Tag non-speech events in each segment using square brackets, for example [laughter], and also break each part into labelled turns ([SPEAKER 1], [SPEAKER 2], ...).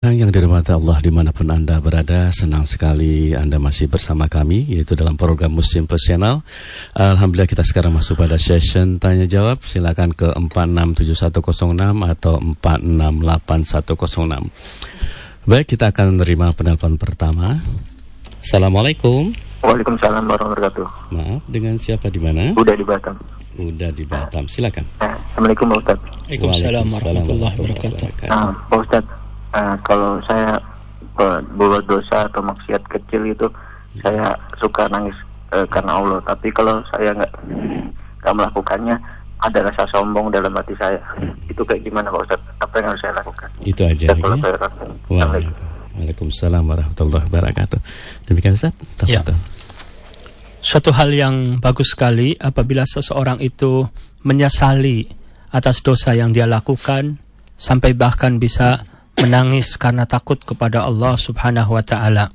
[SPEAKER 1] Yang dirahmati Allah di mana pun Anda berada, senang sekali Anda masih bersama kami, yaitu dalam program Muslim Personal. Alhamdulillah kita sekarang masuk pada session tanya jawab. Silakan ke 467106 atau 468106. Baik, kita akan menerima penelpon pertama. Assalamualaikum.
[SPEAKER 2] Waalaikumsalam warahmatullahi wabarakatuh.
[SPEAKER 1] Maaf, dengan siapa di mana?
[SPEAKER 2] Udah di Batam.
[SPEAKER 1] Udah di Batam. Silakan.
[SPEAKER 2] Eh, Assalamualaikum Pak Ustaz.
[SPEAKER 3] Waalaikumsalam warahmatullahi wabarakatuh.
[SPEAKER 2] Nah, Pak Ustaz, eh, kalau saya eh, buat dosa atau maksiat kecil itu, saya suka nangis eh, karena Allah. Tapi kalau saya nggak nggak melakukannya, ada rasa sombong dalam hati saya. Itu kayak gimana Pak Ustaz? Apa yang harus saya lakukan?
[SPEAKER 1] Itu aja.
[SPEAKER 2] Kalau
[SPEAKER 1] ya.
[SPEAKER 2] saya
[SPEAKER 1] Waalaikumsalam. Waalaikumsalam warahmatullahi wabarakatuh. Demikian Ustaz.
[SPEAKER 3] Ya. Suatu hal yang bagus sekali apabila seseorang itu menyesali atas dosa yang dia lakukan sampai bahkan bisa menangis karena takut kepada Allah Subhanahu wa taala.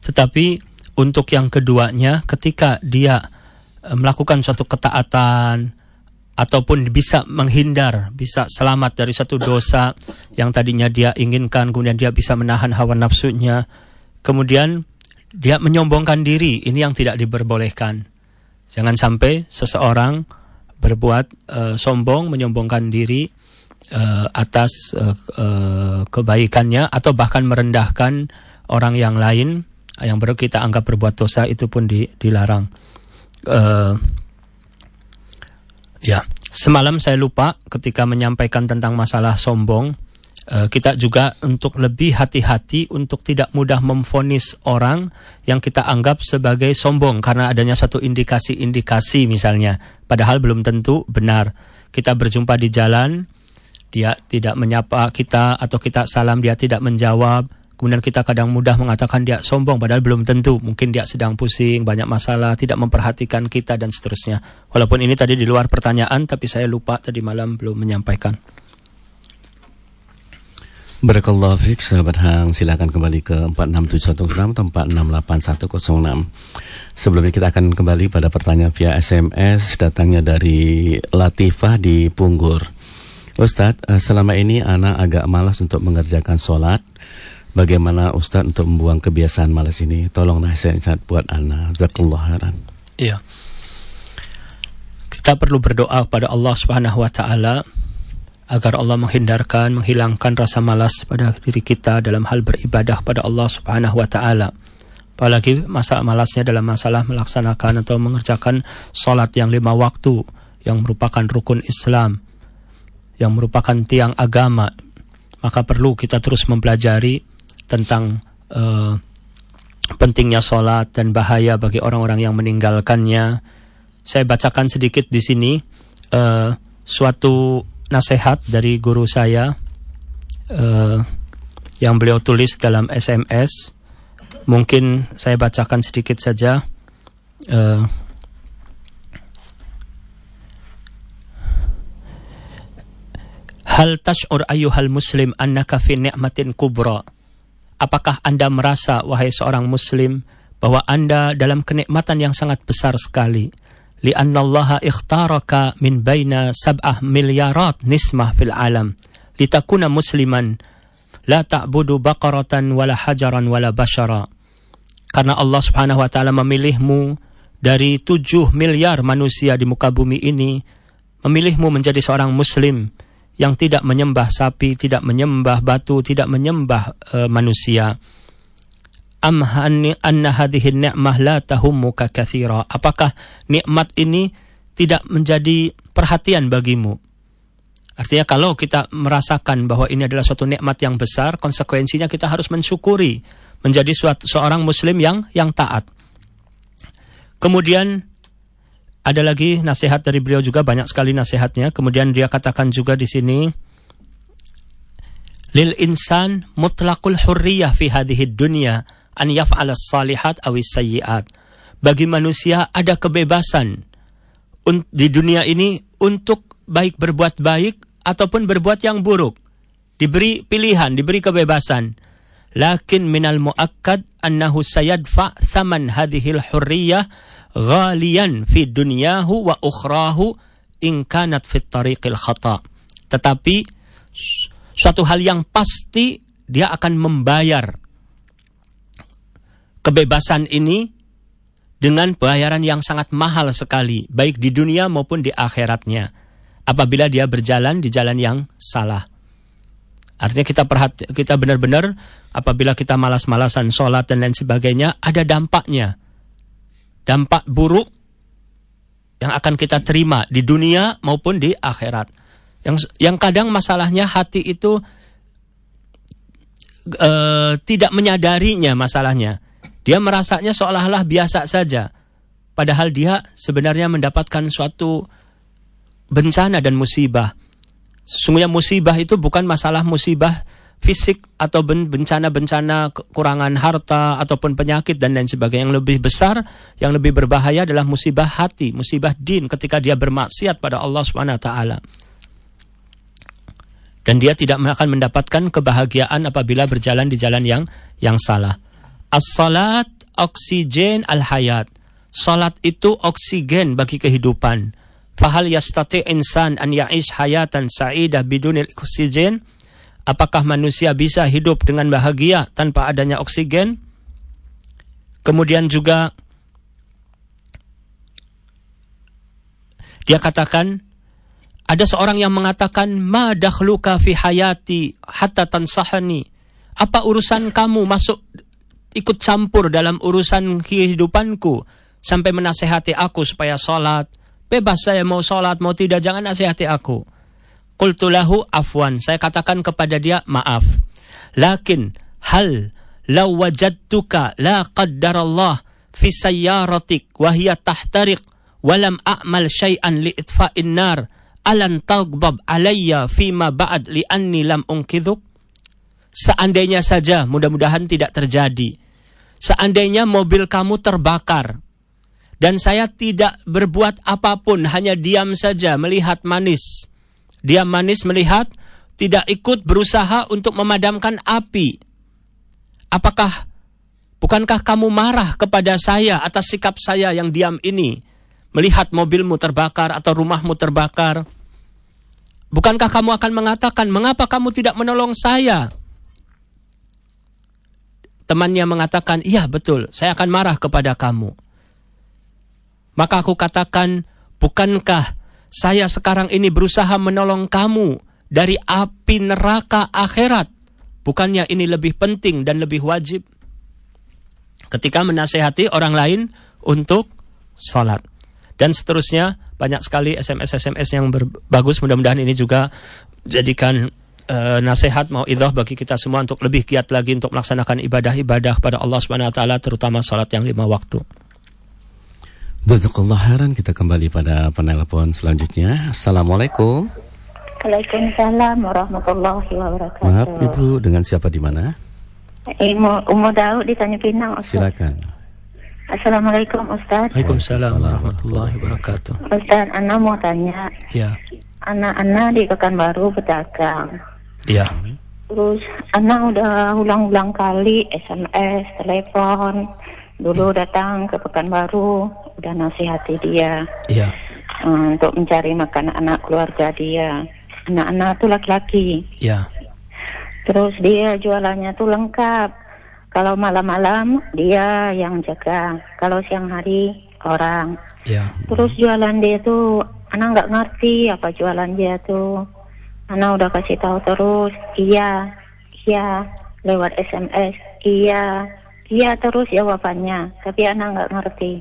[SPEAKER 3] Tetapi untuk yang keduanya ketika dia eh, melakukan suatu ketaatan ataupun bisa menghindar, bisa selamat dari satu dosa yang tadinya dia inginkan, kemudian dia bisa menahan hawa nafsunya, kemudian dia menyombongkan diri, ini yang tidak diperbolehkan. Jangan sampai seseorang berbuat eh, sombong, menyombongkan diri eh, atas eh, eh, kebaikannya atau bahkan merendahkan orang yang lain yang baru kita anggap berbuat dosa itu pun di- dilarang. Eh, Ya, semalam saya lupa ketika menyampaikan tentang masalah sombong. kita juga untuk lebih hati-hati untuk tidak mudah memfonis orang yang kita anggap sebagai sombong karena adanya satu indikasi-indikasi misalnya, padahal belum tentu benar. Kita berjumpa di jalan, dia tidak menyapa kita atau kita salam dia tidak menjawab. Kemudian kita kadang mudah mengatakan dia sombong padahal belum tentu. Mungkin dia sedang pusing, banyak masalah, tidak memperhatikan kita dan seterusnya. Walaupun ini tadi di luar pertanyaan tapi saya lupa tadi malam belum menyampaikan.
[SPEAKER 1] Barakallahu fiik sahabat Hang silakan kembali ke 46716 atau 468106 Sebelumnya kita akan kembali pada pertanyaan via SMS datangnya dari Latifah di Punggur Ustadz, eh, selama ini anak agak malas untuk mengerjakan sholat Bagaimana Ustadz untuk membuang kebiasaan malas ini? Tolong nasihat buat anak Jazakallah khairan
[SPEAKER 3] Iya. Kita perlu berdoa kepada Allah Subhanahu wa taala agar Allah menghindarkan, menghilangkan rasa malas pada diri kita dalam hal beribadah pada Allah Subhanahu wa taala. Apalagi masa malasnya dalam masalah melaksanakan atau mengerjakan salat yang lima waktu yang merupakan rukun Islam, yang merupakan tiang agama. Maka perlu kita terus mempelajari tentang eh, pentingnya sholat dan bahaya bagi orang-orang yang meninggalkannya. Saya bacakan sedikit di sini eh, suatu nasihat dari guru saya eh, yang beliau tulis dalam SMS. Mungkin saya bacakan sedikit saja. Eh, Hal tash'ur ayyuhal muslim annaka fi ni'matin kubra. Apakah Anda merasa, wahai seorang muslim, bahwa Anda dalam kenikmatan yang sangat besar sekali? Li'annallaha ikhtaraka min baina sab'ah miliarat nismah fil alam. Litakuna musliman. La ta'budu baqaratan wala hajaran wala bashara. Karena Allah subhanahu wa ta'ala memilihmu dari tujuh miliar manusia di muka bumi ini. Memilihmu menjadi seorang muslim yang tidak menyembah sapi, tidak menyembah batu, tidak menyembah eh, manusia. Am hanni- anna hadhihi ni'mah la tahummuka katsira. Apakah nikmat ini tidak menjadi perhatian bagimu? Artinya kalau kita merasakan bahwa ini adalah suatu nikmat yang besar, konsekuensinya kita harus mensyukuri menjadi suatu seorang muslim yang yang taat. Kemudian ada lagi nasihat dari beliau juga banyak sekali nasihatnya. Kemudian dia katakan juga di sini lil insan mutlaqul hurriyah fi hadhihi dunya an yaf'ala salihat awis sayyiat. Bagi manusia ada kebebasan di dunia ini untuk baik berbuat baik ataupun berbuat yang buruk. Diberi pilihan, diberi kebebasan. Lakin minal muakkad annahu sayadfa saman hadhil hurriyah ghalian fi dunyahu wa ukhrahu in kanat fit tariqil khata. Tetapi suatu hal yang pasti dia akan membayar kebebasan ini dengan bayaran yang sangat mahal sekali, baik di dunia maupun di akhiratnya, apabila dia berjalan di jalan yang salah. Artinya kita perhati, kita benar-benar apabila kita malas-malasan sholat dan lain sebagainya, ada dampaknya. Dampak buruk yang akan kita terima di dunia maupun di akhirat. Yang yang kadang masalahnya hati itu uh, tidak menyadarinya masalahnya dia merasanya seolah-olah biasa saja. Padahal dia sebenarnya mendapatkan suatu bencana dan musibah. Sesungguhnya musibah itu bukan masalah musibah fisik atau bencana-bencana kekurangan harta ataupun penyakit dan lain sebagainya yang lebih besar, yang lebih berbahaya adalah musibah hati, musibah din ketika dia bermaksiat pada Allah Subhanahu wa taala. Dan dia tidak akan mendapatkan kebahagiaan apabila berjalan di jalan yang yang salah. As-salat oksigen al-hayat. Salat itu oksigen bagi kehidupan. Fahal yastati insan an ya'ish hayatan sa'idah bidunil oksigen? Apakah manusia bisa hidup dengan bahagia tanpa adanya oksigen? Kemudian juga dia katakan ada seorang yang mengatakan ma dakhluka fi hayati hatta tansahani. Apa urusan kamu masuk ikut campur dalam urusan kehidupanku sampai menasehati aku supaya sholat. Bebas saya mau sholat, mau tidak, jangan nasihati aku. Kultulahu afwan. Saya katakan kepada dia, maaf. Lakin hal law wajadtuka la qaddarallah fi sayyaratik wahia tahtariq walam a'mal syai'an li itfa'in nar alan taghdab alayya fima ba'd li anni lam unkidhuk Seandainya saja, mudah-mudahan tidak terjadi. Seandainya mobil kamu terbakar dan saya tidak berbuat apa pun, hanya diam saja melihat manis. Diam manis melihat, tidak ikut berusaha untuk memadamkan api. Apakah bukankah kamu marah kepada saya atas sikap saya yang diam ini? Melihat mobilmu terbakar atau rumahmu terbakar. Bukankah kamu akan mengatakan, mengapa kamu tidak menolong saya? Temannya mengatakan, iya betul, saya akan marah kepada kamu. Maka aku katakan, bukankah saya sekarang ini berusaha menolong kamu dari api neraka akhirat? Bukannya ini lebih penting dan lebih wajib? Ketika menasehati orang lain untuk sholat. Dan seterusnya, banyak sekali SMS-SMS yang bagus. Mudah-mudahan ini juga jadikan uh, nasihat mau idah bagi kita semua untuk lebih giat lagi untuk melaksanakan ibadah-ibadah pada Allah Subhanahu wa taala terutama salat yang lima waktu.
[SPEAKER 1] Jazakallah khairan kita kembali pada penelpon selanjutnya. Assalamualaikum.
[SPEAKER 4] Waalaikumsalam warahmatullahi wabarakatuh.
[SPEAKER 1] Maaf Ibu dengan siapa di mana?
[SPEAKER 4] Ibu Umu Daud di Tanjung Pinang.
[SPEAKER 1] Ustaz. Silakan.
[SPEAKER 4] Assalamualaikum Ustaz.
[SPEAKER 3] Waalaikumsalam warahmatullahi wabarakatuh.
[SPEAKER 4] Ustaz, Ana mau tanya.
[SPEAKER 3] Ya.
[SPEAKER 4] Anak-anak di Pekanbaru pedagang.
[SPEAKER 3] Iya.
[SPEAKER 4] Terus anak udah ulang-ulang kali SMS, telepon. Dulu datang ke Pekanbaru, udah nasihati dia.
[SPEAKER 3] Iya.
[SPEAKER 4] Um, untuk mencari makan anak keluarga dia. Anak-anak tuh laki-laki.
[SPEAKER 3] Iya.
[SPEAKER 4] Terus dia jualannya tuh lengkap. Kalau malam-malam dia yang jaga. Kalau siang hari orang.
[SPEAKER 3] Iya.
[SPEAKER 4] Terus jualan dia tuh anak nggak ngerti apa jualan dia tuh. Ana udah kasih tahu terus, iya, iya, lewat SMS, iya, iya terus jawabannya. Tapi anak nggak ngerti.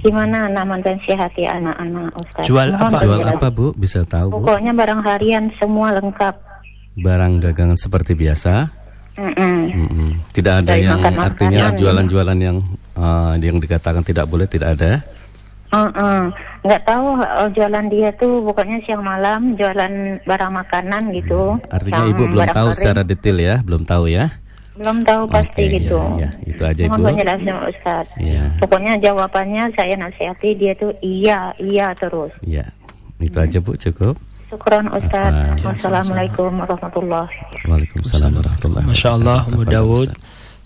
[SPEAKER 4] Gimana anak hati anak-anak Ustaz?
[SPEAKER 1] Jual apa? Jual apa Bu? Bisa tahu Bu?
[SPEAKER 4] Pokoknya barang harian semua lengkap.
[SPEAKER 1] Barang dagangan seperti biasa?
[SPEAKER 4] Mm -mm.
[SPEAKER 1] Mm -mm. Tidak ada Dari yang artinya jualan-jualan yang uh, yang dikatakan tidak boleh, tidak ada?
[SPEAKER 4] Uh -uh. Nggak tahu uh, jualan dia tuh pokoknya siang malam jualan barang makanan gitu.
[SPEAKER 1] Artinya ibu belum tahu kering. secara detail ya, belum tahu ya?
[SPEAKER 4] Belum tahu pasti okay, gitu.
[SPEAKER 1] Ya, ya, itu aja ibu.
[SPEAKER 4] Mohon penjelasan Ustaz. Ya. Pokoknya jawabannya saya nasihati dia tuh iya, iya terus.
[SPEAKER 1] Iya, itu hmm. aja bu cukup.
[SPEAKER 4] Syukran Ustaz. Wassalamualaikum warahmatullahi
[SPEAKER 1] wabarakatuh. Waalaikumsalam warahmatullahi
[SPEAKER 3] wabarakatuh. Masya Allah, Mu Dawud.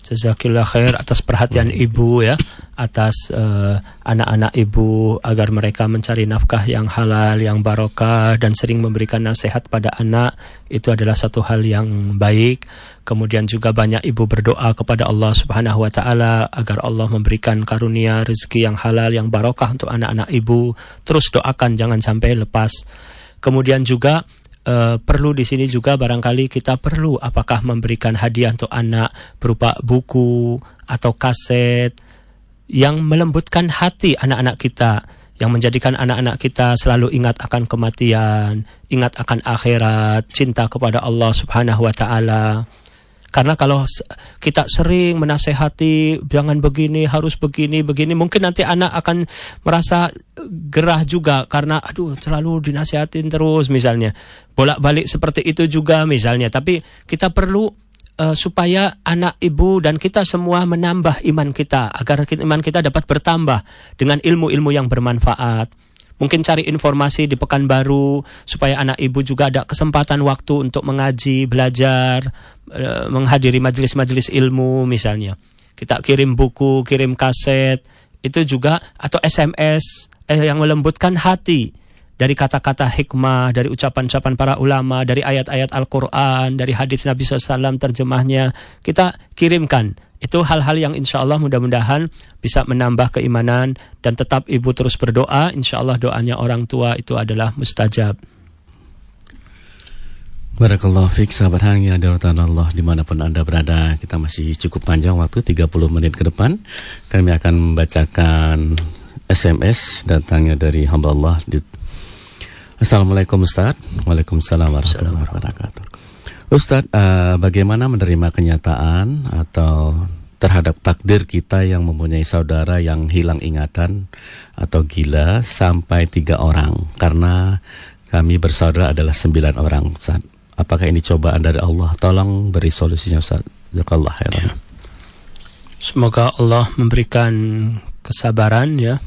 [SPEAKER 3] Jazakillah khair atas perhatian ibu ya atas uh, anak-anak ibu agar mereka mencari nafkah yang halal, yang barokah dan sering memberikan nasihat pada anak itu adalah satu hal yang baik. Kemudian juga banyak ibu berdoa kepada Allah Subhanahu wa taala agar Allah memberikan karunia rezeki yang halal, yang barokah untuk anak-anak ibu. Terus doakan jangan sampai lepas. Kemudian juga uh, perlu di sini juga barangkali kita perlu apakah memberikan hadiah untuk anak berupa buku atau kaset yang melembutkan hati anak-anak kita, yang menjadikan anak-anak kita selalu ingat akan kematian, ingat akan akhirat, cinta kepada Allah Subhanahu wa taala. Karena kalau kita sering menasehati jangan begini, harus begini, begini, mungkin nanti anak akan merasa gerah juga karena aduh selalu dinasehatin terus misalnya. Bolak-balik seperti itu juga misalnya, tapi kita perlu uh, supaya anak ibu dan kita semua menambah iman kita agar iman kita dapat bertambah dengan ilmu-ilmu yang bermanfaat. Mungkin cari informasi di Pekanbaru supaya anak ibu juga ada kesempatan waktu untuk mengaji, belajar, menghadiri majelis-majelis ilmu misalnya. Kita kirim buku, kirim kaset, itu juga atau SMS eh, yang melembutkan hati dari kata-kata hikmah, dari ucapan-ucapan para ulama, dari ayat-ayat Al-Quran, dari hadis Nabi SAW terjemahnya, kita kirimkan. Itu hal-hal yang insya Allah mudah-mudahan bisa menambah keimanan dan tetap ibu terus berdoa. Insya Allah doanya orang tua itu adalah mustajab.
[SPEAKER 1] Barakallahu fiqh sahabat hang yang Allah di mana pun anda berada. Kita masih cukup panjang waktu 30 menit ke depan. Kami akan membacakan SMS datangnya dari hamba Allah. Di Assalamualaikum Ustaz. Waalaikumsalam warahmatullahi wabarakatuh. Ustaz, uh, bagaimana menerima kenyataan atau terhadap takdir kita yang mempunyai saudara yang hilang ingatan atau gila sampai tiga orang? Karena kami bersaudara adalah sembilan orang Ustaz. Apakah ini cobaan dari Allah? Tolong beri solusinya Ustaz. Jazakallah ya.
[SPEAKER 3] Semoga Allah memberikan kesabaran ya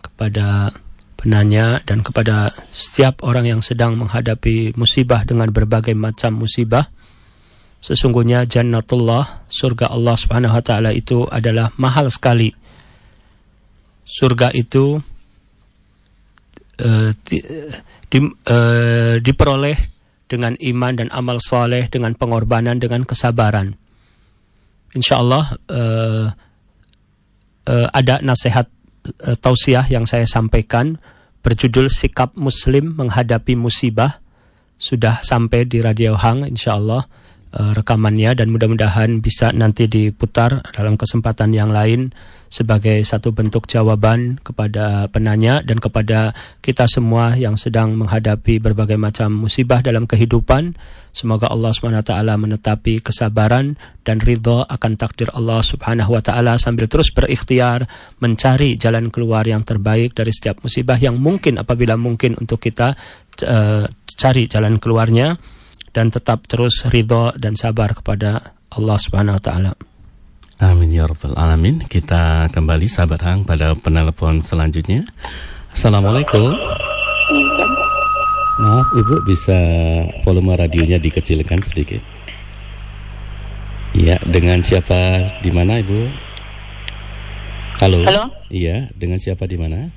[SPEAKER 3] kepada penanya dan kepada setiap orang yang sedang menghadapi musibah dengan berbagai macam musibah. Sesungguhnya jannatullah, surga Allah Subhanahu wa taala itu adalah mahal sekali. Surga itu uh, di, di, uh, diperoleh dengan iman dan amal soleh, dengan pengorbanan, dengan kesabaran. Insya Allah uh, uh, ada nasihat uh, tausiah yang saya sampaikan. Berjudul Sikap Muslim Menghadapi Musibah. Sudah sampai di Radio Hang insya Allah rekamannya dan mudah-mudahan bisa nanti diputar dalam kesempatan yang lain sebagai satu bentuk jawaban kepada penanya dan kepada kita semua yang sedang menghadapi berbagai macam musibah dalam kehidupan. Semoga Allah SWT menetapi kesabaran dan ridho akan takdir Allah Subhanahu wa taala sambil terus berikhtiar mencari jalan keluar yang terbaik dari setiap musibah yang mungkin apabila mungkin untuk kita uh, cari jalan keluarnya dan tetap terus ridho dan sabar kepada Allah Subhanahu wa taala.
[SPEAKER 1] Amin ya rabbal alamin. Kita kembali sahabat Hang pada penelpon selanjutnya. Assalamualaikum. Maaf Ibu bisa volume radionya dikecilkan sedikit. Iya, dengan siapa di mana Ibu? Halo.
[SPEAKER 5] Halo.
[SPEAKER 1] Iya, dengan siapa di mana?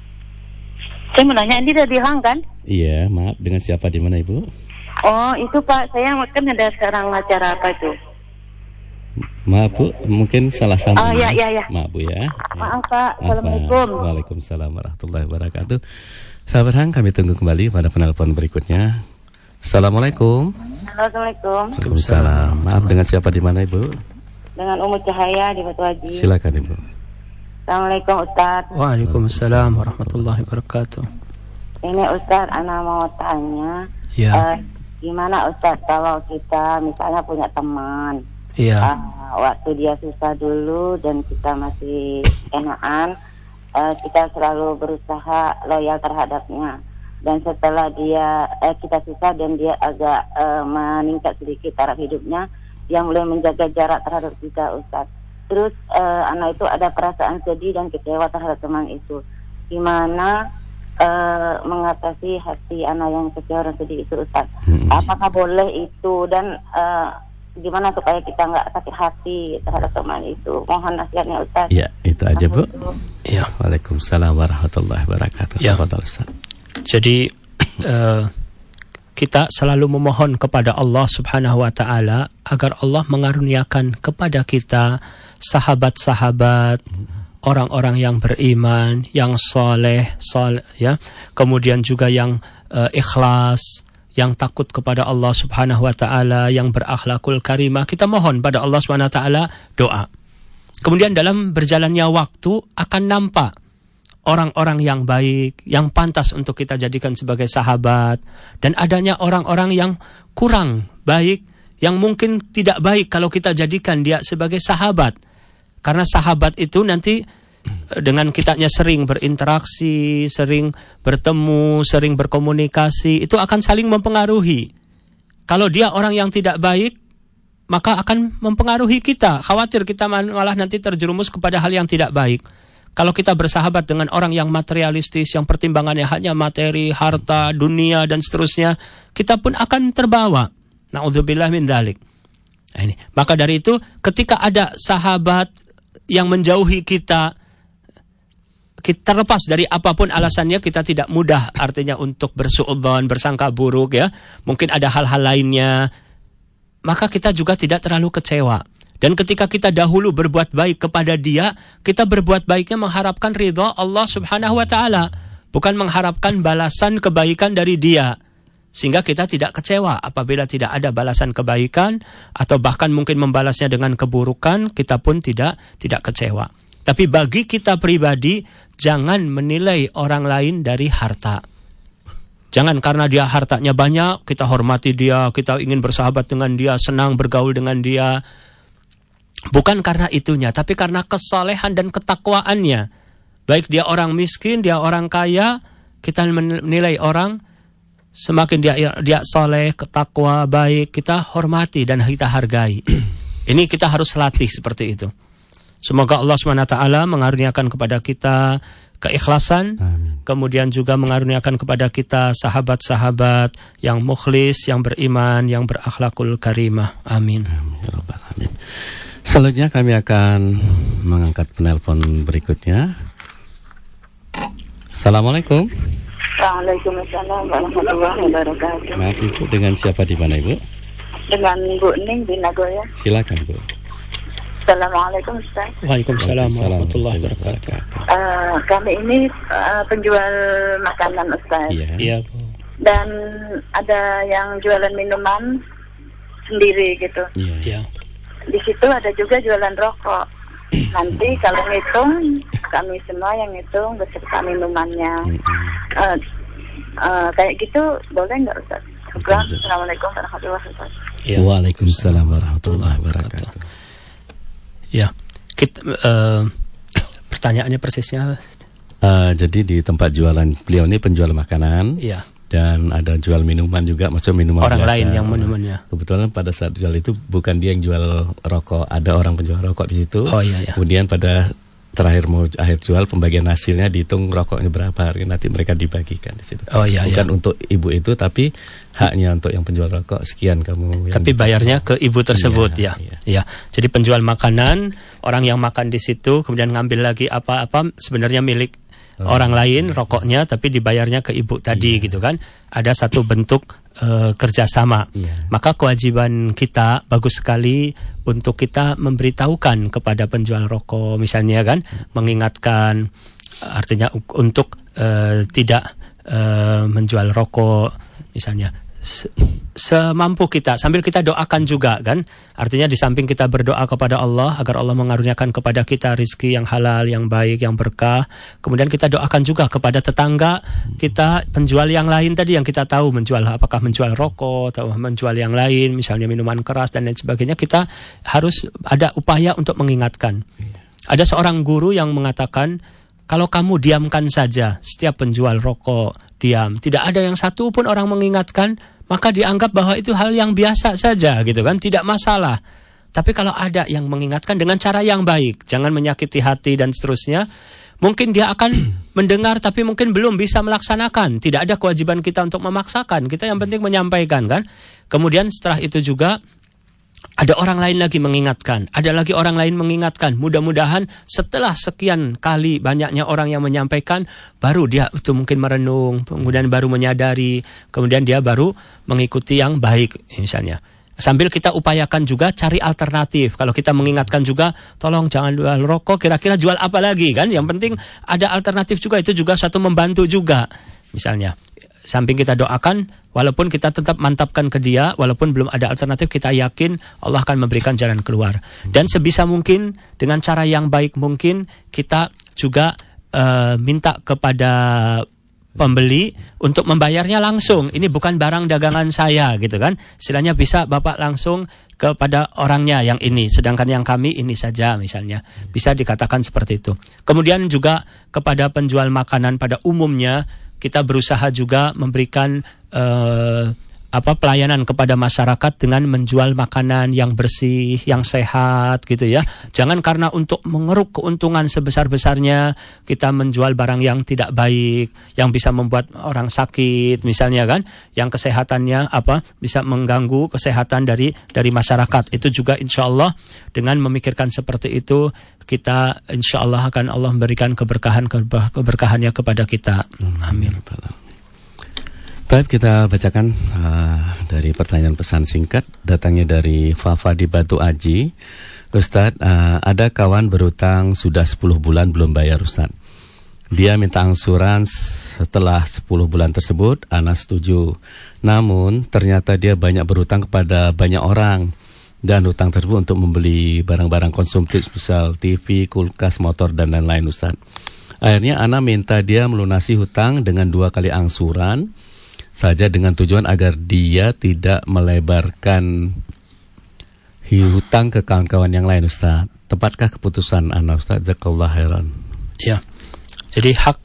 [SPEAKER 5] Saya mau nanya ini dari Hang kan?
[SPEAKER 1] Iya, maaf dengan siapa di mana Ibu?
[SPEAKER 5] Oh, itu Pak, saya kan ada sekarang acara apa itu?
[SPEAKER 1] Maaf Bu, mungkin salah sambung.
[SPEAKER 5] Oh, ya, ya, ya.
[SPEAKER 1] Maaf Bu ya.
[SPEAKER 5] Maaf Pak, Assalamualaikum.
[SPEAKER 1] Waalaikumsalam warahmatullahi wabarakatuh. Sahabat Hang, kami tunggu kembali pada penelpon berikutnya. Assalamualaikum.
[SPEAKER 5] Assalamualaikum.
[SPEAKER 1] Waalaikumsalam. Maaf dengan siapa di mana Ibu?
[SPEAKER 5] Dengan Umu Cahaya di Batu Haji.
[SPEAKER 1] Silakan Ibu.
[SPEAKER 5] Assalamualaikum Ustaz.
[SPEAKER 3] Waalaikumsalam warahmatullahi wabarakatuh.
[SPEAKER 5] Ini Ustaz, Ana mau tanya.
[SPEAKER 3] Ya.
[SPEAKER 5] Uh, gimana Ustaz kalau kita misalnya punya teman,
[SPEAKER 3] Iya.
[SPEAKER 5] uh, waktu dia susah dulu dan kita masih enakan, uh, kita selalu berusaha loyal terhadapnya. Dan setelah dia eh, kita susah dan dia agak uh, meningkat sedikit taraf hidupnya, yang mulai menjaga jarak terhadap kita Ustaz. Terus uh, anak itu ada perasaan sedih dan kecewa terhadap teman itu. Gimana uh, mengatasi hati anak yang kecewa dan sedih itu Ustaz.
[SPEAKER 1] Hmm.
[SPEAKER 5] Apakah boleh itu dan uh, gimana supaya kita nggak sakit hati terhadap teman itu. Mohon nasihatnya Ustaz.
[SPEAKER 1] Ya, itu aja Bu.
[SPEAKER 3] Ya.
[SPEAKER 1] Waalaikumsalam warahmatullahi wabarakatuh.
[SPEAKER 3] Ya.
[SPEAKER 1] Ustaz.
[SPEAKER 3] Jadi [coughs] eh, kita selalu memohon kepada Allah Subhanahu wa taala agar Allah mengaruniakan kepada kita sahabat-sahabat orang-orang yang beriman, yang soleh, soleh ya. Kemudian juga yang eh, ikhlas, yang takut kepada Allah Subhanahu wa taala, yang berakhlakul karimah. Kita mohon pada Allah Subhanahu wa taala doa. Kemudian dalam berjalannya waktu akan nampak orang-orang yang baik, yang pantas untuk kita jadikan sebagai sahabat dan adanya orang-orang yang kurang baik yang mungkin tidak baik kalau kita jadikan dia sebagai sahabat. Karena sahabat itu nanti eh, dengan kitanya sering berinteraksi, sering bertemu, sering berkomunikasi, itu akan saling mempengaruhi. Kalau dia orang yang tidak baik, maka akan mempengaruhi kita. Khawatir kita malah nanti terjerumus kepada hal yang tidak baik. Kalau kita bersahabat dengan orang yang materialistis, yang pertimbangannya hanya materi, harta, dunia, dan seterusnya, kita pun akan terbawa. Na'udzubillah min dalik. Nah, ini. Maka dari itu, ketika ada sahabat yang menjauhi kita, kita terlepas dari apa pun alasannya kita tidak mudah artinya untuk bersuudzon, bersangka buruk ya. Mungkin ada hal-hal lainnya. Maka kita juga tidak terlalu kecewa. Dan ketika kita dahulu berbuat baik kepada dia, kita berbuat baiknya mengharapkan ridha Allah Subhanahu wa taala, bukan mengharapkan balasan kebaikan dari dia. Sehingga kita tidak kecewa apabila tidak ada balasan kebaikan atau bahkan mungkin membalasnya dengan keburukan, kita pun tidak tidak kecewa. Tapi bagi kita pribadi, jangan menilai orang lain dari harta. Jangan karena dia hartanya banyak, kita hormati dia, kita ingin bersahabat dengan dia, senang bergaul dengan dia. Bukan karena itunya, tapi karena kesolehan dan ketakwaannya. Baik dia orang miskin, dia orang kaya, kita menilai orang semakin dia dia soleh, ketakwa, baik, kita hormati dan kita hargai. [clears throat] Ini kita harus latih seperti itu. Semoga Allah SWT mengaruniakan kepada kita keikhlasan,
[SPEAKER 1] Amin.
[SPEAKER 3] kemudian juga mengaruniakan kepada kita sahabat-sahabat yang mukhlis, yang beriman, yang berakhlakul karimah. Amin.
[SPEAKER 1] Amin. Ya Alamin. Selanjutnya kami akan mengangkat penelpon berikutnya. Assalamualaikum.
[SPEAKER 5] Waalaikumsalam warahmatullahi wabarakatuh.
[SPEAKER 1] Maaf Ibu, dengan siapa di mana Ibu?
[SPEAKER 5] Dengan Bu Ning di Nagoya.
[SPEAKER 1] Silakan Bu.
[SPEAKER 5] Assalamualaikum Ustaz.
[SPEAKER 3] Waalaikumsalam warahmatullahi wabarakatuh.
[SPEAKER 5] Eh, kami ini eh, penjual makanan Ustaz.
[SPEAKER 1] Iya.
[SPEAKER 3] Iya, Bu.
[SPEAKER 5] Dan ada yang jualan minuman sendiri gitu.
[SPEAKER 1] Iya.
[SPEAKER 3] Iya.
[SPEAKER 5] Di situ ada juga jualan rokok. Nanti kalau ngitung, kami semua yang ngitung beserta minumannya. Eh, eh, kayak gitu boleh nggak Ustaz? Assalamualaikum warahmatullahi wabarakatuh.
[SPEAKER 3] Iya.
[SPEAKER 1] Waalaikumsalam warahmatullahi wabarakatuh.
[SPEAKER 3] Ya. Kita, eh, pertanyaannya persisnya
[SPEAKER 1] Eh, jadi di tempat jualan beliau ini penjual makanan
[SPEAKER 3] ya
[SPEAKER 1] dan ada jual minuman juga, maksud minuman
[SPEAKER 3] orang
[SPEAKER 1] biasa.
[SPEAKER 3] lain yang minumannya.
[SPEAKER 1] Kebetulan pada saat jual itu bukan dia yang jual rokok, ada orang penjual rokok di situ.
[SPEAKER 3] Oh, iya, iya.
[SPEAKER 1] Kemudian pada terakhir mau akhir jual pembagian hasilnya dihitung rokoknya berapa harga nanti mereka dibagikan di situ.
[SPEAKER 3] Oh, iya,
[SPEAKER 1] bukan
[SPEAKER 3] iya.
[SPEAKER 1] untuk ibu itu tapi haknya untuk yang penjual rokok sekian kamu.
[SPEAKER 3] Tapi bayarnya ke ibu tersebut
[SPEAKER 1] Iya,
[SPEAKER 3] ya.
[SPEAKER 1] iya.
[SPEAKER 3] Ya. Jadi penjual makanan, orang yang makan di situ kemudian ngambil lagi apa-apa sebenarnya milik
[SPEAKER 1] Oh.
[SPEAKER 3] orang lain rokoknya tapi dibayarnya ke ibu tadi
[SPEAKER 1] Iya.
[SPEAKER 3] gitu kan. Ada satu bentuk eh, kerjasama.
[SPEAKER 1] Iya.
[SPEAKER 3] Maka kewajiban kita bagus sekali untuk kita memberitahukan kepada penjual rokok misalnya kan, mengingatkan artinya untuk eh, tidak eh, menjual rokok misalnya se- semampu kita sambil kita doakan juga kan? Artinya di samping kita berdoa kepada Allah agar Allah mengaruniakan kepada kita rizki yang halal yang baik yang berkah kemudian kita doakan juga kepada tetangga kita penjual yang lain tadi yang kita tahu menjual apakah menjual rokok atau menjual yang lain misalnya minuman keras dan lain sebagainya kita harus ada upaya untuk mengingatkan. Ada seorang guru yang mengatakan kalau kamu diamkan saja setiap penjual rokok diam, tidak ada yang satu pun orang mengingatkan, maka dianggap bahwa itu hal yang biasa saja gitu kan, tidak masalah. Tapi kalau ada yang mengingatkan dengan cara yang baik, jangan menyakiti hati dan seterusnya, mungkin dia akan [clears throat] mendengar tapi mungkin belum bisa melaksanakan. Tidak ada kewajiban kita untuk memaksakan, kita yang penting menyampaikan kan. Kemudian setelah itu juga ada orang lain lagi mengingatkan, ada lagi orang lain mengingatkan. Mudah-mudahan setelah sekian kali banyaknya orang yang menyampaikan, baru dia itu mungkin merenung, kemudian baru menyadari, kemudian dia baru mengikuti yang baik misalnya. Sambil kita upayakan juga cari alternatif. Kalau kita mengingatkan juga, tolong jangan jual rokok, kira-kira jual apa lagi kan? Yang penting ada alternatif juga, itu juga satu membantu juga. Misalnya, samping kita doakan, walaupun kita tetap mantapkan ke dia, walaupun belum ada alternatif, kita yakin Allah akan memberikan jalan keluar. Dan sebisa mungkin dengan cara yang baik mungkin kita juga uh, minta kepada pembeli untuk membayarnya langsung. Ini bukan barang dagangan saya gitu kan. Istilahnya bisa Bapak langsung kepada orangnya yang ini, sedangkan yang kami ini saja misalnya. Bisa dikatakan seperti itu. Kemudian juga kepada penjual makanan pada umumnya kita berusaha juga memberikan uh, apa pelayanan kepada masyarakat dengan menjual makanan yang bersih, yang sehat gitu ya. Jangan karena untuk mengeruk keuntungan sebesar-besarnya kita menjual barang yang tidak baik, yang bisa membuat orang sakit misalnya kan, yang kesehatannya apa bisa mengganggu kesehatan dari dari masyarakat. Itu juga insya Allah dengan memikirkan seperti itu kita insya Allah akan Allah memberikan keberkahan keberkahannya kepada kita. Amin.
[SPEAKER 1] Baik, kita bacakan uh, dari pertanyaan pesan singkat datangnya dari Fafa di Batu Aji. Ustadz, uh, ada kawan berutang sudah 10 bulan belum bayar Ustadz. Dia minta angsuran setelah 10 bulan tersebut, Ana setuju. Namun ternyata dia banyak berutang kepada banyak orang dan hutang tersebut untuk membeli barang-barang konsumtif misal TV, kulkas, motor dan lain-lain Ustadz. Akhirnya Ana minta dia melunasi hutang dengan dua kali angsuran saja dengan tujuan agar dia tidak melebarkan hutang ke kawan-kawan yang lain Ustaz. Tepatkah keputusan Anda Ustaz? Jazakallah heran.
[SPEAKER 3] Ya. Jadi hak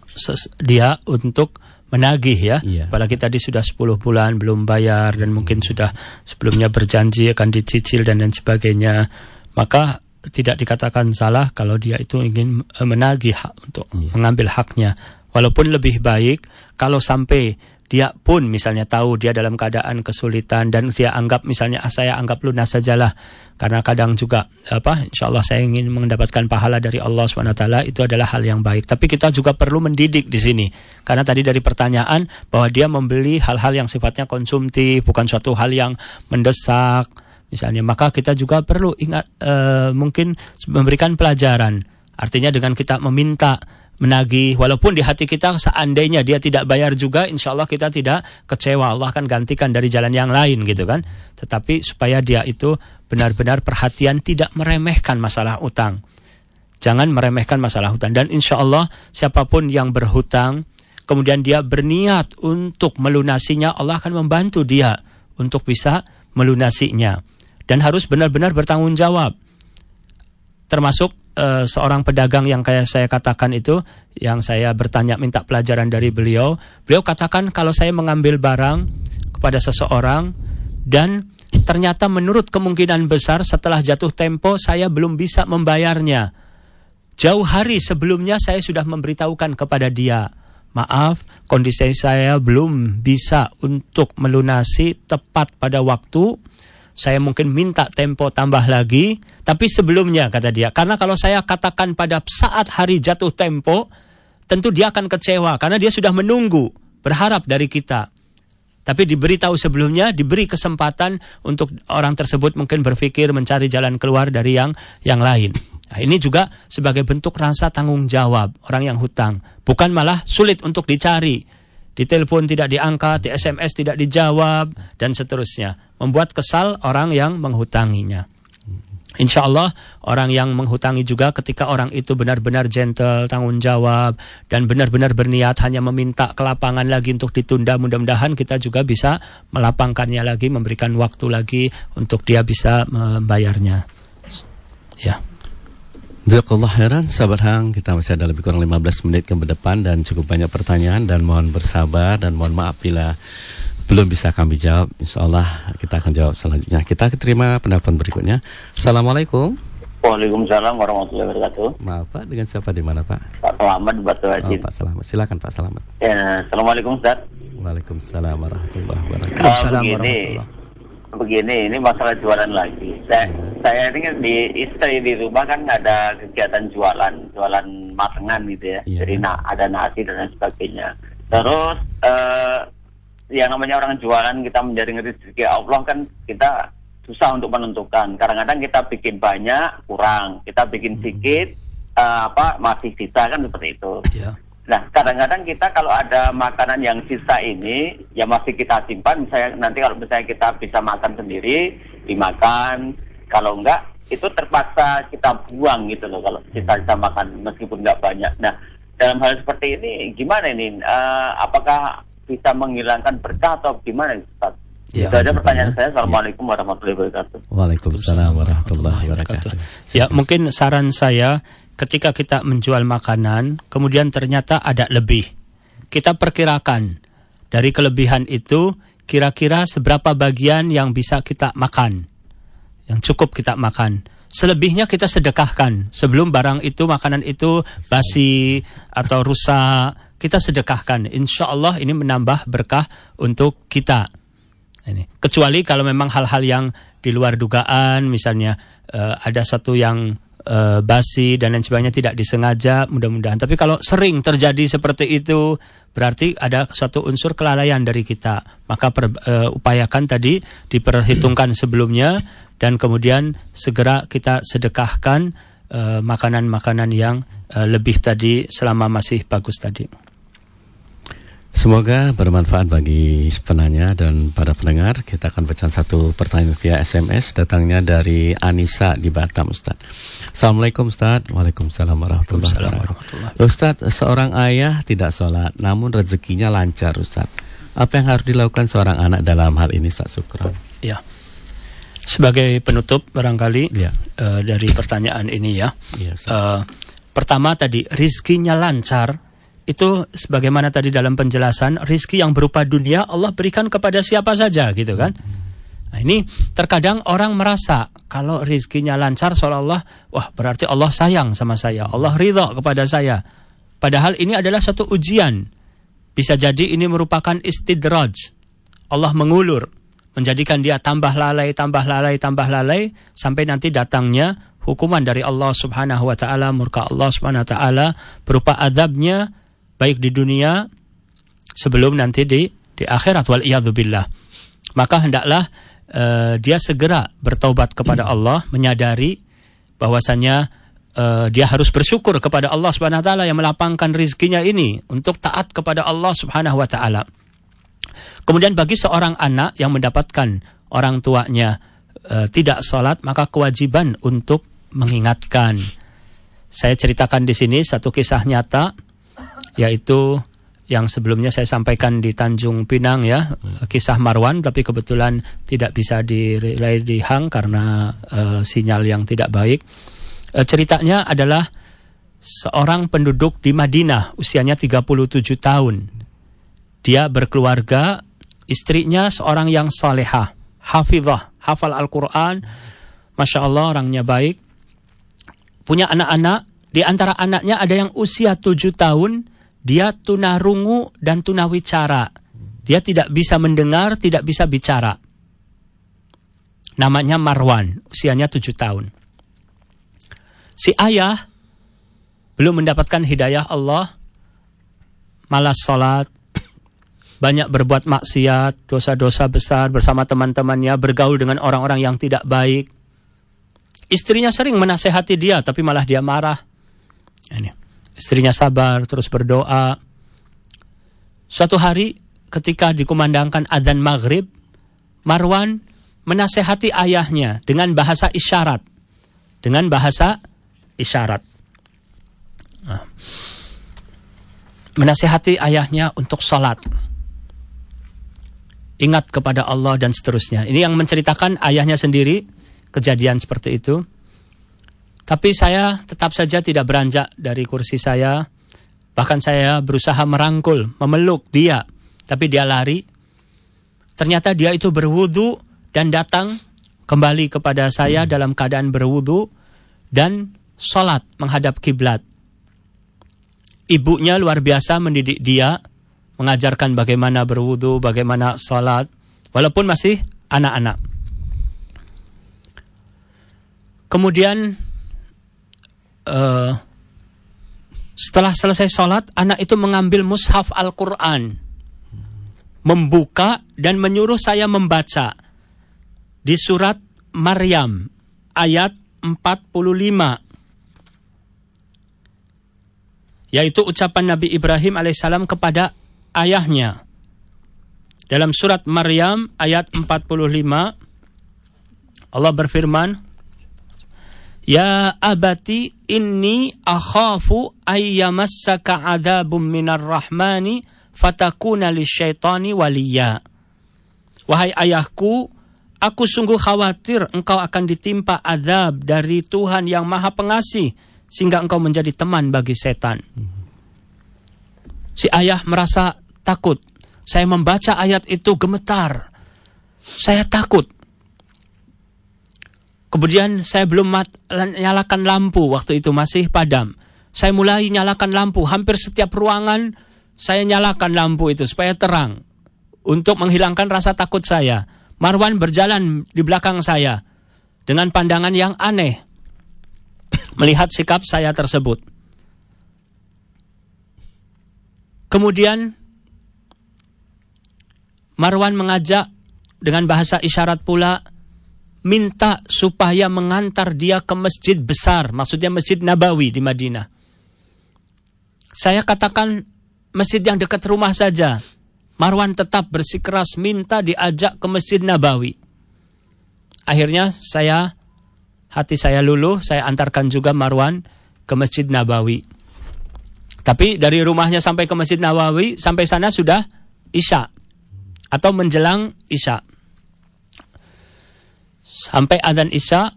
[SPEAKER 3] dia untuk menagih ya. ya. Apalagi tadi sudah 10 bulan belum bayar dan mungkin sudah sebelumnya berjanji akan dicicil dan lain sebagainya. Maka tidak dikatakan salah kalau dia itu ingin eh, menagih hak untuk ya. mengambil haknya. Walaupun lebih baik kalau sampai dia pun misalnya tahu dia dalam keadaan kesulitan dan dia anggap misalnya ah, saya anggap lunas sajalah. Karena kadang juga apa insya Allah saya ingin mendapatkan pahala dari Allah swt itu adalah hal yang baik. Tapi kita juga perlu mendidik di sini. Karena tadi dari pertanyaan bahwa dia membeli hal-hal yang sifatnya konsumtif bukan suatu hal yang mendesak misalnya. Maka kita juga perlu ingat e, mungkin memberikan pelajaran. Artinya dengan kita meminta menagih. Walaupun di hati kita seandainya dia tidak bayar juga insya Allah kita tidak kecewa. Allah akan gantikan dari jalan yang lain gitu kan. Tetapi supaya dia itu benar-benar perhatian tidak meremehkan masalah utang. Jangan meremehkan masalah hutang. Dan insya Allah siapa pun yang berhutang kemudian dia berniat untuk melunasinya Allah akan membantu dia untuk bisa melunasinya. Dan harus benar-benar bertanggung jawab termasuk uh, seorang pedagang yang kayak saya katakan itu, yang saya bertanya minta pelajaran dari beliau, beliau katakan kalau saya mengambil barang kepada seseorang dan ternyata menurut kemungkinan besar setelah jatuh tempo saya belum bisa membayarnya. Jauh hari sebelumnya saya sudah memberitahukan kepada dia, maaf kondisi saya belum bisa untuk melunasi tepat pada waktu saya mungkin minta tempo tambah lagi, tapi sebelumnya kata dia, karena kalau saya katakan pada saat hari jatuh tempo, tentu dia akan kecewa karena dia sudah menunggu, berharap dari kita. Tapi diberitahu sebelumnya, diberi kesempatan untuk orang tersebut mungkin berpikir mencari jalan keluar dari yang yang lain. Nah, ini juga sebagai bentuk rasa tanggung jawab orang yang hutang, bukan malah sulit untuk dicari di telepon tidak diangkat, di SMS tidak dijawab, dan seterusnya. Membuat kesal orang yang menghutanginya. Insya Allah orang yang menghutangi juga ketika orang itu benar-benar gentle, tanggung jawab, dan benar-benar berniat hanya meminta kelapangan lagi untuk ditunda. Mudah-mudahan kita juga bisa melapangkannya lagi, memberikan waktu lagi untuk dia bisa membayarnya. Ya.
[SPEAKER 1] Jazakallah khairan, sahabat Hang. Kita masih ada lebih kurang 15 menit ke depan dan cukup banyak pertanyaan dan mohon bersabar dan mohon maaf bila belum bisa kami jawab. Insya Allah kita akan jawab selanjutnya. Kita terima penelpon berikutnya. Assalamualaikum.
[SPEAKER 6] Waalaikumsalam warahmatullahi wabarakatuh.
[SPEAKER 1] Maaf Pak, dengan siapa di mana Pak?
[SPEAKER 6] Pak Selamat Batu Haji.
[SPEAKER 1] Oh, Pak Selamat, silakan Pak Selamat.
[SPEAKER 6] Ya, Assalamualaikum Ustaz.
[SPEAKER 1] Waalaikumsalam warahmatullahi wabarakatuh.
[SPEAKER 6] Waalaikumsalam warahmatullahi begini, ini masalah jualan lagi. Saya, saya ini kan di istri di rumah kan ada kegiatan jualan, jualan makanan gitu ya.
[SPEAKER 1] Iya.
[SPEAKER 6] Jadi nah, ada nasi dan lain sebagainya. Terus eh, yang namanya orang jualan kita menjaring rezeki Allah kan kita susah untuk menentukan. Kadang-kadang kita bikin banyak kurang, kita bikin sedikit eh, apa masih sisa kan seperti itu.
[SPEAKER 3] Ya.
[SPEAKER 6] Nah, kadang-kadang kita kalau ada makanan yang sisa ini, ya masih kita simpan, misalnya nanti kalau misalnya kita bisa makan sendiri, dimakan. Kalau enggak, itu terpaksa kita buang gitu loh, kalau kita bisa makan meskipun enggak banyak. Nah, dalam hal seperti ini, gimana ini? Eh, apakah bisa menghilangkan berkah atau gimana, Ustaz?
[SPEAKER 3] Ya.
[SPEAKER 6] Itu aja pertanyaan saya. Assalamualaikum warahmatullahi wabarakatuh.
[SPEAKER 1] Waalaikumsalam warahmatullahi wabarakatuh.
[SPEAKER 3] Ya, mungkin saran saya ketika kita menjual makanan, kemudian ternyata ada lebih. Kita perkirakan dari kelebihan itu kira-kira seberapa bagian yang bisa kita makan. Yang cukup kita makan. Selebihnya kita sedekahkan. Sebelum barang itu, makanan itu basi atau rusak, kita sedekahkan. Insya Allah ini menambah berkah untuk kita. Ini. Kecuali kalau memang hal-hal yang di luar dugaan, misalnya eh, ada satu yang eh, basi dan lain sebagainya tidak disengaja, mudah-mudahan. Tapi kalau sering terjadi seperti itu, berarti ada suatu unsur kelalaian dari kita. Maka per, eh, upayakan tadi diperhitungkan sebelumnya dan kemudian segera kita sedekahkan eh, makanan-makanan yang eh, lebih tadi selama masih bagus tadi.
[SPEAKER 1] Semoga bermanfaat bagi penanya dan para pendengar. Kita akan baca satu pertanyaan via SMS datangnya dari Anissa di Batam, Ustaz. Assalamualaikum, Ustaz. Waalaikumsalam warahmatullahi wabarakatuh. Ustaz, seorang ayah tidak sholat, namun rezekinya lancar, Ustaz. Apa yang harus dilakukan seorang anak dalam hal ini, Ustaz Sukron?
[SPEAKER 3] Ya. Sebagai penutup barangkali
[SPEAKER 1] Ya.
[SPEAKER 3] eh, dari pertanyaan ini ya.
[SPEAKER 1] Ustaz.
[SPEAKER 3] Eh, pertama tadi rizkinya lancar itu sebagaimana tadi dalam penjelasan rizki yang berupa dunia Allah berikan kepada siapa saja gitu kan. Nah ini terkadang orang merasa kalau rizkinya lancar seolah-olah wah berarti Allah sayang sama saya, Allah ridho kepada saya. Padahal ini adalah satu ujian. Bisa jadi ini merupakan istidraj. Allah mengulur, menjadikan dia tambah lalai, tambah lalai, tambah lalai sampai nanti datangnya hukuman dari Allah Subhanahu wa taala, murka Allah Subhanahu wa taala berupa adabnya baik di dunia sebelum nanti di di akhirat wal billah. Maka hendaklah eh, dia segera bertaubat kepada Allah, menyadari bahwasanya eh, dia harus bersyukur kepada Allah Subhanahu wa taala yang melapangkan rizkinya ini untuk taat kepada Allah Subhanahu wa taala. Kemudian bagi seorang anak yang mendapatkan orang tuanya eh, tidak sholat, maka kewajiban untuk mengingatkan. Saya ceritakan di sini satu kisah nyata, yaitu yang sebelumnya saya sampaikan di Tanjung Pinang ya, kisah Marwan, tapi kebetulan tidak bisa direlay di Hang karena eh, sinyal yang tidak baik. Eh, ceritanya adalah seorang penduduk di Madinah, usianya 37 tahun. Dia berkeluarga, istrinya seorang yang solehah, hafizah, hafal Al-Quran, Masya Allah orangnya baik. Punya anak-anak, di antara anaknya ada yang usia 7 tahun, dia tunarungu dan tunawicara. Dia tidak bisa mendengar, tidak bisa bicara. Namanya Marwan, usianya 7 tahun. Si ayah belum mendapatkan hidayah Allah, malas sholat, [clears throat] banyak berbuat maksiat, dosa-dosa besar bersama teman-temannya, bergaul dengan orang-orang yang tidak baik. Istrinya sering menasehati dia, tapi malah dia marah. Ini. Istrinya sabar, terus berdoa. Suatu hari ketika dikumandangkan adzan maghrib, Marwan menasehati ayahnya dengan bahasa isyarat. Dengan bahasa isyarat. Nah, menasehati ayahnya untuk sholat. Ingat kepada Allah dan seterusnya. Ini yang menceritakan ayahnya sendiri kejadian seperti itu. Tapi saya tetap saja tidak beranjak dari kursi saya. Bahkan saya berusaha merangkul, memeluk dia. Tapi dia lari. Ternyata dia itu berwudu dan datang kembali kepada saya dalam keadaan berwudu dan sholat menghadap kiblat. Ibunya luar biasa mendidik dia, mengajarkan bagaimana berwudu, bagaimana sholat, walaupun masih anak-anak. Kemudian uh, setelah selesai sholat, anak itu mengambil mushaf Al-Quran. Membuka dan menyuruh saya membaca. Di surat Maryam, ayat 45. Yaitu ucapan Nabi Ibrahim alaihissalam kepada ayahnya. Dalam surat Maryam ayat 45, Allah berfirman, Ya abati inni akhafu ayyamassaka adzabum minar rahmani fatakuna lisyaitani waliya. Wahai ayahku, aku sungguh khawatir engkau akan ditimpa azab dari Tuhan yang maha pengasih sehingga engkau menjadi teman bagi setan. Si ayah merasa takut. Saya membaca ayat itu gemetar. Saya takut. Kemudian saya belum mat, nyalakan lampu waktu itu masih padam. Saya mulai nyalakan lampu hampir setiap ruangan saya nyalakan lampu itu supaya terang untuk menghilangkan rasa takut saya. Marwan berjalan di belakang saya dengan pandangan yang aneh melihat sikap saya tersebut. Kemudian Marwan mengajak dengan bahasa isyarat pula minta supaya mengantar dia ke masjid besar, maksudnya Masjid Nabawi di Madinah. Saya katakan masjid yang dekat rumah saja. Marwan tetap bersikeras minta diajak ke Masjid Nabawi. Akhirnya saya hati saya luluh, saya antarkan juga Marwan ke Masjid Nabawi. Tapi dari rumahnya sampai ke Masjid Nabawi, sampai sana sudah Isya atau menjelang Isya sampai adzan Isya,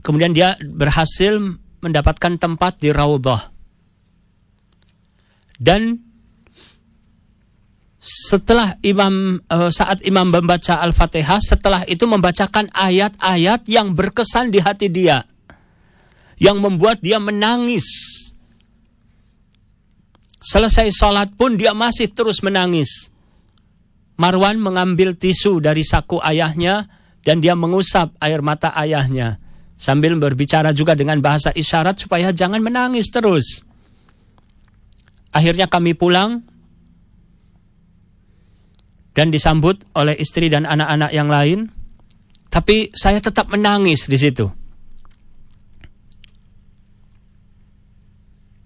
[SPEAKER 3] kemudian dia berhasil mendapatkan tempat di Raudhah. Dan setelah imam eh, saat imam membaca Al-Fatihah, setelah itu membacakan ayat-ayat yang berkesan di hati dia. Yang membuat dia menangis. Selesai sholat pun dia masih terus menangis. Marwan mengambil tisu dari saku ayahnya, dan dia mengusap air mata ayahnya sambil berbicara juga dengan bahasa isyarat supaya jangan menangis terus. Akhirnya kami pulang dan disambut oleh istri dan anak-anak yang lain, tapi saya tetap menangis di situ.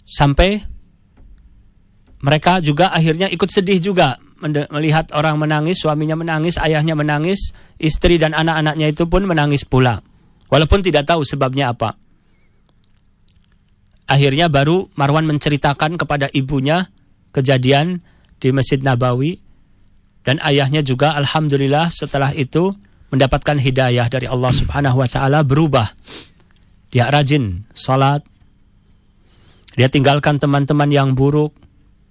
[SPEAKER 3] Sampai mereka juga akhirnya ikut sedih juga melihat orang menangis, suaminya menangis, ayahnya menangis, istri dan anak-anaknya itu pun menangis pula. Walaupun tidak tahu sebabnya apa. Akhirnya baru Marwan menceritakan kepada ibunya kejadian di Masjid Nabawi dan ayahnya juga alhamdulillah setelah itu mendapatkan hidayah dari Allah Subhanahu wa taala berubah. Dia rajin salat. Dia tinggalkan teman-teman yang buruk,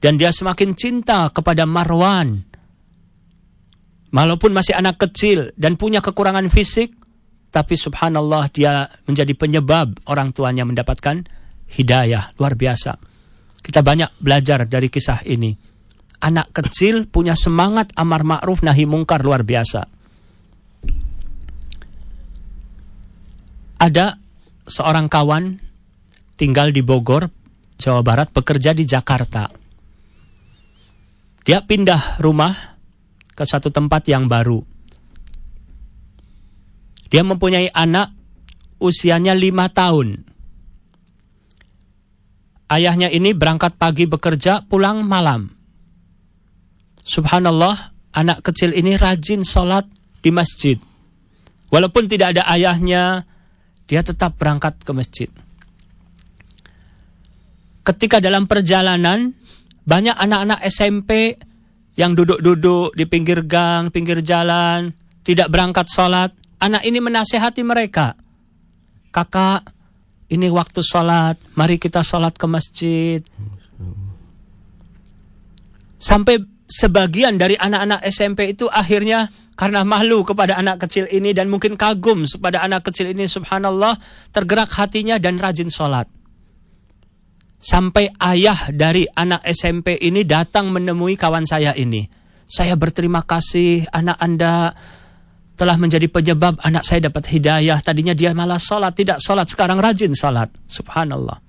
[SPEAKER 3] dan dia semakin cinta kepada Marwan. Walaupun masih anak kecil dan punya kekurangan fisik, tapi subhanallah dia menjadi penyebab orang tuanya mendapatkan hidayah luar biasa. Kita banyak belajar dari kisah ini. Anak kecil punya semangat amar ma'ruf nahi mungkar luar biasa. Ada seorang kawan tinggal di Bogor, Jawa Barat, bekerja di Jakarta. Dia pindah rumah ke satu tempat yang baru. Dia mempunyai anak usianya lima tahun. Ayahnya ini berangkat pagi bekerja, pulang malam. Subhanallah, anak kecil ini rajin sholat di masjid. Walaupun tidak ada ayahnya, dia tetap berangkat ke masjid. Ketika dalam perjalanan, banyak anak-anak SMP yang duduk-duduk di pinggir gang, pinggir jalan, tidak berangkat sholat. Anak ini menasehati mereka. Kakak, ini waktu sholat, mari kita sholat ke masjid. Sampai sebagian dari anak-anak SMP itu akhirnya karena malu kepada anak kecil ini dan mungkin kagum kepada anak kecil ini subhanallah tergerak hatinya dan rajin sholat. Sampai ayah dari anak SMP ini datang menemui kawan saya ini. Saya berterima kasih anak Anda telah menjadi penyebab anak saya dapat hidayah. Tadinya dia malah sholat, tidak sholat, sekarang rajin sholat. Subhanallah.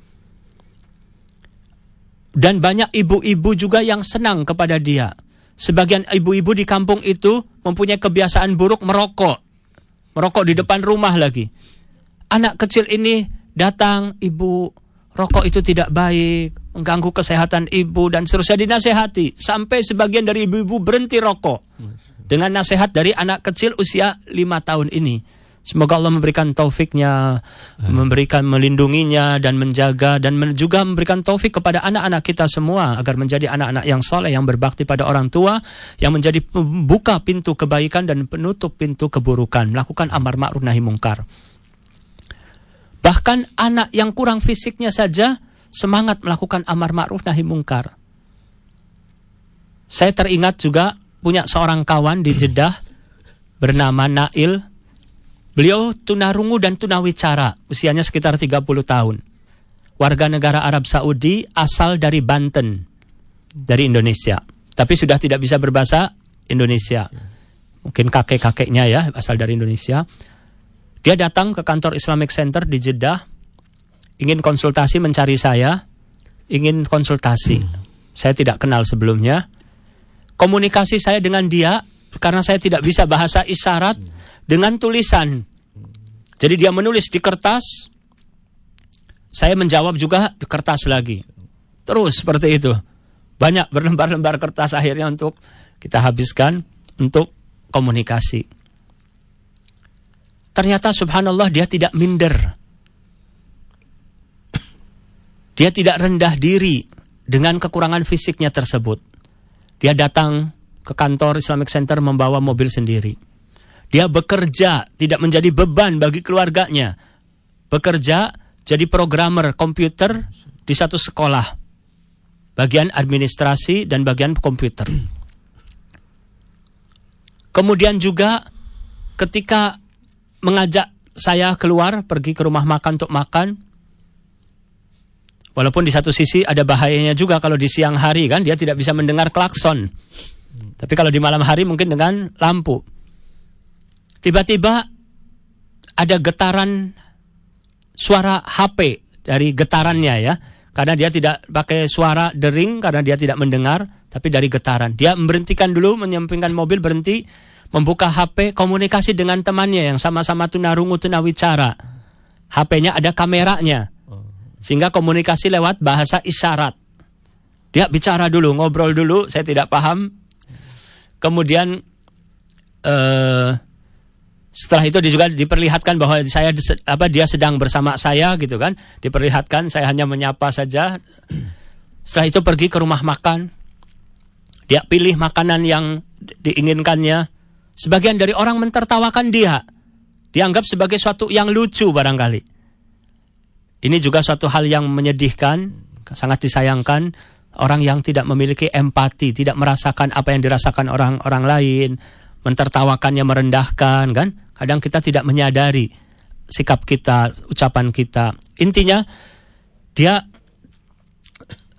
[SPEAKER 3] Dan banyak ibu-ibu juga yang senang kepada dia. Sebagian ibu-ibu di kampung itu mempunyai kebiasaan buruk merokok. Merokok di depan rumah lagi. Anak kecil ini datang, ibu, rokok itu tidak baik, mengganggu kesehatan ibu dan seterusnya dinasehati. Sampai sebagian dari ibu-ibu berhenti rokok. Dengan nasihat dari anak kecil usia lima tahun ini. Semoga Allah memberikan taufiknya, memberikan melindunginya dan menjaga dan men juga memberikan taufik kepada anak-anak kita semua agar menjadi anak-anak yang soleh, yang berbakti pada orang tua, yang menjadi pembuka pintu kebaikan dan penutup pintu keburukan, melakukan amar ma'ruf nahi mungkar. Bahkan anak yang kurang fisiknya saja semangat melakukan amar ma'ruf nahi mungkar. Saya teringat juga punya seorang kawan di Jeddah bernama Nail Beliau tunarungu dan tunawicara, usianya sekitar 30 tahun. Warga negara Arab Saudi asal dari Banten, dari Indonesia. Tapi sudah tidak bisa berbahasa Indonesia. Mungkin kakek-kakeknya ya, asal dari Indonesia. Dia datang ke kantor Islamic Center di Jeddah, ingin konsultasi mencari saya, ingin konsultasi. Saya tidak kenal sebelumnya. Komunikasi saya dengan dia, karena saya tidak bisa bahasa isyarat, dengan tulisan. Jadi dia menulis di kertas, saya menjawab juga di kertas lagi. Terus seperti itu. Banyak berlembar-lembar kertas akhirnya untuk kita habiskan untuk komunikasi. Ternyata subhanallah dia tidak minder. Dia tidak rendah diri dengan kekurangan fisiknya tersebut. Dia datang ke kantor Islamic Center membawa mobil sendiri. Dia bekerja, tidak menjadi beban bagi keluarganya. Bekerja jadi programmer komputer di satu sekolah. Bagian administrasi dan bagian komputer. Kemudian juga ketika mengajak saya keluar pergi ke rumah makan untuk makan. Walaupun di satu sisi ada bahayanya juga kalau di siang hari kan dia tidak bisa mendengar klakson. Tapi kalau di malam hari mungkin dengan lampu. Tiba-tiba ada getaran suara HP dari getarannya ya. Karena dia tidak pakai suara dering karena dia tidak mendengar, tapi dari getaran. Dia memberhentikan dulu, menyampingkan mobil, berhenti, membuka HP, komunikasi dengan temannya yang sama-sama tunarungu tunawicara. HP-nya ada kameranya. Sehingga komunikasi lewat bahasa isyarat. Dia bicara dulu, ngobrol dulu, saya tidak paham. Kemudian eh, setelah itu juga diperlihatkan bahwa saya apa dia sedang bersama saya gitu kan diperlihatkan saya hanya menyapa saja setelah itu pergi ke rumah makan dia pilih makanan yang diinginkannya sebagian dari orang mentertawakan dia dianggap sebagai suatu yang lucu barangkali. Ini juga suatu hal yang menyedihkan sangat disayangkan orang yang tidak memiliki empati tidak merasakan apa yang dirasakan orang-orang lain mentertawakannya merendahkan kan? Kadang kita tidak menyadari sikap kita ucapan kita. Intinya dia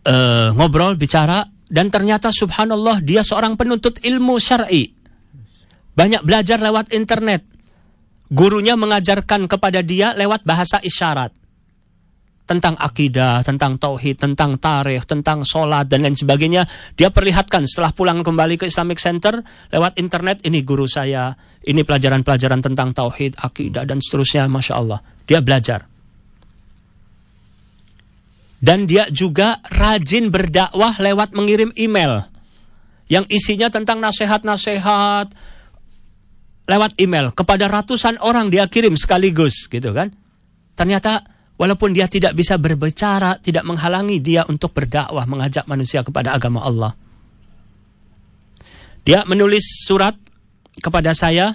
[SPEAKER 3] uh, ngobrol bicara dan ternyata subhanallah dia seorang penuntut ilmu syar'i banyak belajar lewat internet gurunya mengajarkan kepada dia lewat bahasa isyarat tentang akidah, tentang tauhid, tentang tarikh, tentang sholat dan lain sebagainya. Dia perlihatkan setelah pulang kembali ke Islamic Center lewat internet ini guru saya, ini pelajaran-pelajaran tentang tauhid, akidah dan seterusnya, masya Allah. Dia belajar. Dan dia juga rajin berdakwah lewat mengirim email yang isinya tentang nasihat-nasihat lewat email kepada ratusan orang dia kirim sekaligus gitu kan. Ternyata Walaupun dia tidak bisa berbicara, tidak menghalangi dia untuk berdakwah, mengajak manusia kepada agama Allah. Dia menulis surat kepada saya,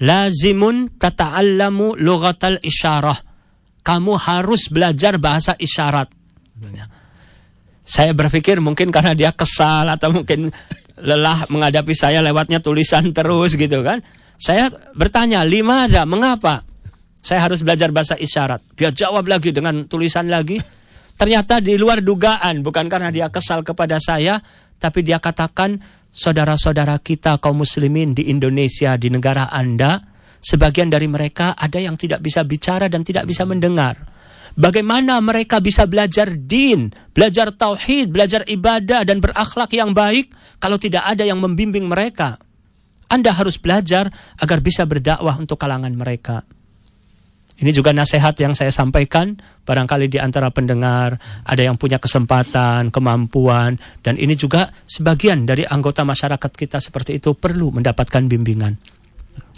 [SPEAKER 3] Lazimun tata'allamu lughatal isyarah. Kamu harus belajar bahasa isyarat. Saya berpikir mungkin karena dia kesal atau mungkin lelah menghadapi saya lewatnya tulisan terus gitu kan. Saya bertanya, lima ada, mengapa? Saya harus belajar bahasa isyarat. Dia jawab lagi dengan tulisan lagi. Ternyata di luar dugaan, bukan karena dia kesal kepada saya, tapi dia katakan saudara-saudara kita kaum muslimin di Indonesia, di negara Anda, sebagian dari mereka ada yang tidak bisa bicara dan tidak bisa mendengar. Bagaimana mereka bisa belajar din, belajar tauhid, belajar ibadah dan berakhlak yang baik kalau tidak ada yang membimbing mereka? Anda harus belajar agar bisa berdakwah untuk kalangan mereka. Ini juga nasihat yang saya sampaikan, barangkali di antara pendengar ada yang punya kesempatan, kemampuan, dan ini juga sebagian dari anggota masyarakat kita seperti itu perlu mendapatkan bimbingan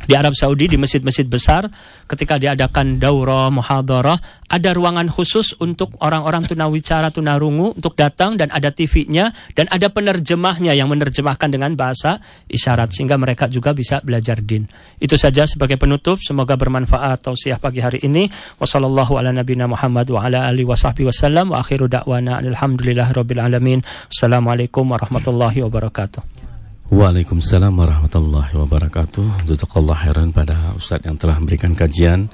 [SPEAKER 3] di Arab Saudi di masjid-masjid besar ketika diadakan daurah muhadarah ada ruangan khusus untuk orang-orang tunawicara tunarungu untuk datang dan ada TV-nya dan ada penerjemahnya yang menerjemahkan dengan bahasa isyarat sehingga mereka juga bisa belajar din. Itu saja sebagai penutup semoga bermanfaat tausiah pagi hari ini. Wassallallahu ala nabiyina Muhammad wa ala alihi wasahbihi wasallam wa akhiru da'wana alhamdulillahirabbil alamin. Assalamualaikum warahmatullahi wabarakatuh.
[SPEAKER 1] Waalaikumsalam warahmatullahi wabarakatuh. Jazakallah khairan pada Ustaz yang telah memberikan kajian